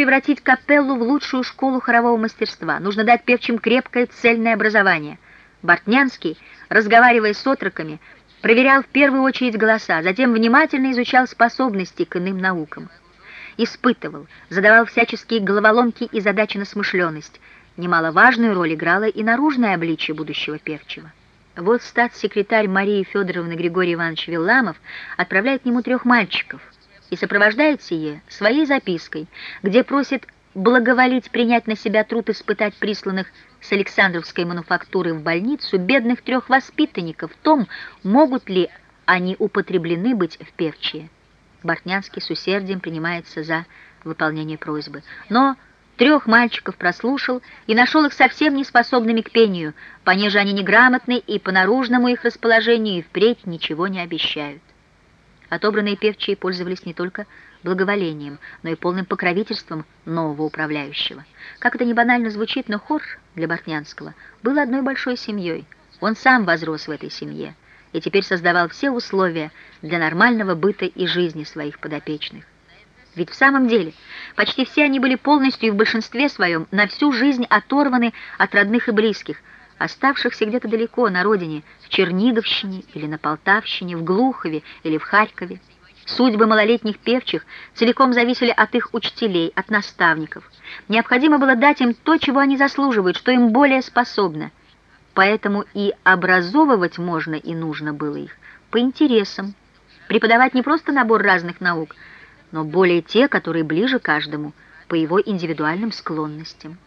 превратить капеллу в лучшую школу хорового мастерства. Нужно дать певчим крепкое цельное образование. Бортнянский, разговаривая с отроками, проверял в первую очередь голоса, затем внимательно изучал способности к иным наукам. Испытывал, задавал всяческие головоломки и задачи на смышленность. Немаловажную роль играло и наружное обличие будущего певчего. Вот статс-секретарь Марии Федоровны Григорий Иванович Вилламов отправляет к нему трех мальчиков и сопровождает сие своей запиской, где просит благоволить принять на себя труд испытать присланных с Александровской мануфактуры в больницу бедных трех воспитанников в том, могут ли они употреблены быть в певчие. Бортнянский с усердием принимается за выполнение просьбы. Но трех мальчиков прослушал и нашел их совсем неспособными к пению, понеже они неграмотны и по наружному их расположению и впредь ничего не обещают. Отобранные певчие пользовались не только благоволением, но и полным покровительством нового управляющего. Как это не банально звучит, но хор для Бортнянского был одной большой семьей. Он сам возрос в этой семье и теперь создавал все условия для нормального быта и жизни своих подопечных. Ведь в самом деле почти все они были полностью и в большинстве своем на всю жизнь оторваны от родных и близких, оставшихся где-то далеко на родине, в Черниговщине или на Полтавщине, в Глухове или в Харькове. Судьбы малолетних певчих целиком зависели от их учителей, от наставников. Необходимо было дать им то, чего они заслуживают, что им более способно. Поэтому и образовывать можно и нужно было их по интересам, преподавать не просто набор разных наук, но более те, которые ближе каждому, по его индивидуальным склонностям.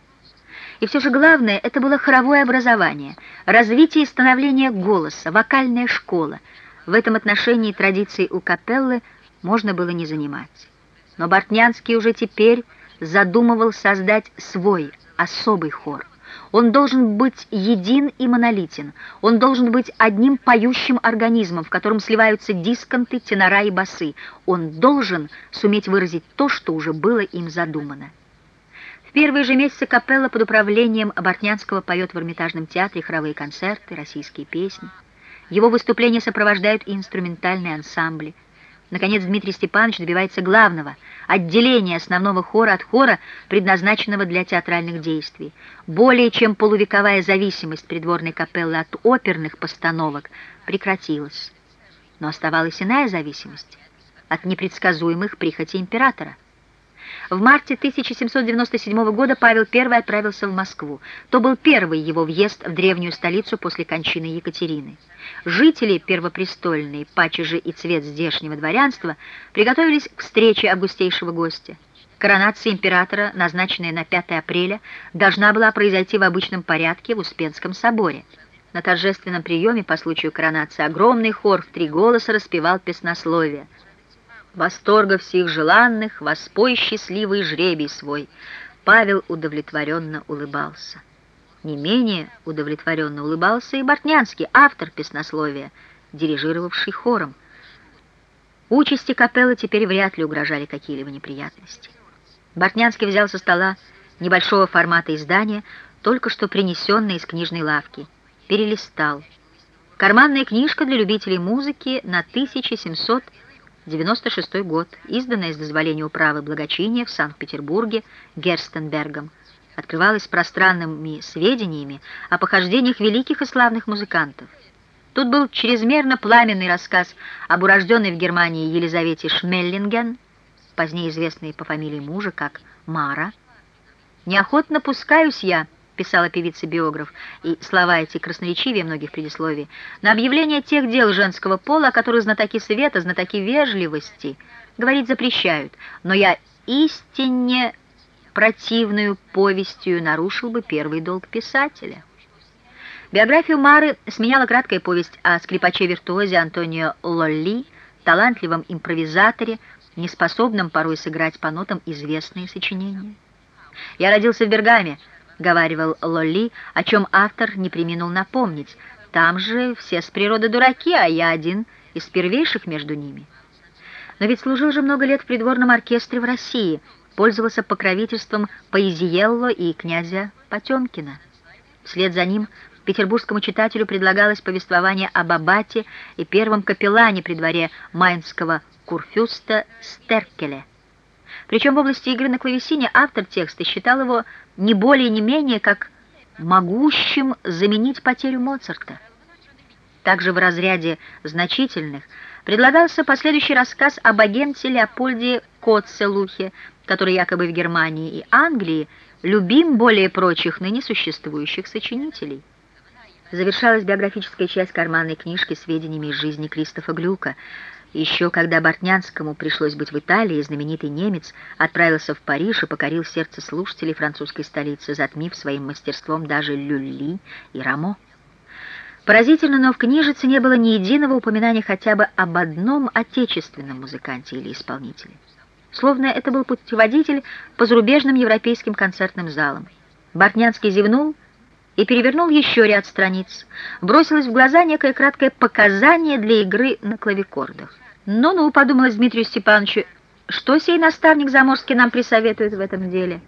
И все же главное — это было хоровое образование, развитие и становление голоса, вокальная школа. В этом отношении традиций у капеллы можно было не занимать. Но Бортнянский уже теперь задумывал создать свой особый хор. Он должен быть един и монолитен. Он должен быть одним поющим организмом, в котором сливаются дисконты, тенора и басы. Он должен суметь выразить то, что уже было им задумано. Первые же месяцы капелла под управлением Бортнянского поет в Эрмитажном театре хоровые концерты, российские песни. Его выступления сопровождают и инструментальные ансамбли. Наконец Дмитрий Степанович добивается главного — отделения основного хора от хора, предназначенного для театральных действий. Более чем полувековая зависимость придворной капеллы от оперных постановок прекратилась. Но оставалась иная зависимость от непредсказуемых прихотей императора. В марте 1797 года Павел I отправился в Москву. То был первый его въезд в древнюю столицу после кончины Екатерины. Жители первопрестольной, пачежи и цвет здешнего дворянства приготовились к встрече августейшего гостя. Коронация императора, назначенная на 5 апреля, должна была произойти в обычном порядке в Успенском соборе. На торжественном приеме по случаю коронации огромный хор в три голоса распевал песнословие – восторга всех желанных, воспой счастливый жребий свой. Павел удовлетворенно улыбался. Не менее удовлетворенно улыбался и Бортнянский, автор песнословия, дирижировавший хором. Участи капеллы теперь вряд ли угрожали какие-либо неприятности. Бортнянский взял со стола небольшого формата издания, только что принесенное из книжной лавки, перелистал. Карманная книжка для любителей музыки на 1700 96 год, изданная с дозволения управы благочиния в Санкт-Петербурге Герстенбергом, открывалась пространными сведениями о похождениях великих и славных музыкантов. Тут был чрезмерно пламенный рассказ об урожденной в Германии Елизавете Шмеллинген, позднее известной по фамилии мужа как Мара. «Неохотно пускаюсь я», писала певица-биограф, и слова эти красноречивее многих предисловий, на объявление тех дел женского пола, о которых знатоки света, знатоки вежливости говорить запрещают, но я истинне противную повестью нарушил бы первый долг писателя. Биографию Мары сменяла краткая повесть о скрипаче-виртуозе Антонио Лолли, талантливом импровизаторе, неспособном порой сыграть по нотам известные сочинения. «Я родился в Бергаме», — говаривал Лолли, о чем автор не приминул напомнить. «Там же все с природы дураки, а я один из первейших между ними». Но ведь служил же много лет в придворном оркестре в России, пользовался покровительством Поэзиелло и князя Потемкина. Вслед за ним петербургскому читателю предлагалось повествование об аббате и первом капеллане при дворе майнского курфюста Стеркеле. Причем в области игры на клавесине автор текста считал его не более не менее как могущим заменить потерю Моцарта. Также в разряде значительных предлагался последующий рассказ об агенте Леопольде Котцелухе, который якобы в Германии и Англии любим более прочих ныне существующих сочинителей. Завершалась биографическая часть карманной книжки сведениями из жизни Кристофа Глюка. Еще когда Бортнянскому пришлось быть в Италии, знаменитый немец отправился в Париж и покорил сердце слушателей французской столицы, затмив своим мастерством даже Люлли и Рамо. Поразительно, но в книжице не было ни единого упоминания хотя бы об одном отечественном музыканте или исполнителе. Словно это был путеводитель по зарубежным европейским концертным залам. Бортнянский зевнул и перевернул еще ряд страниц. Бросилось в глаза некое краткое показание для игры на клавикордах. «Ну-ну», — подумалось Дмитрию Степановичу, — «что сей наставник Заморский нам присоветует в этом деле?»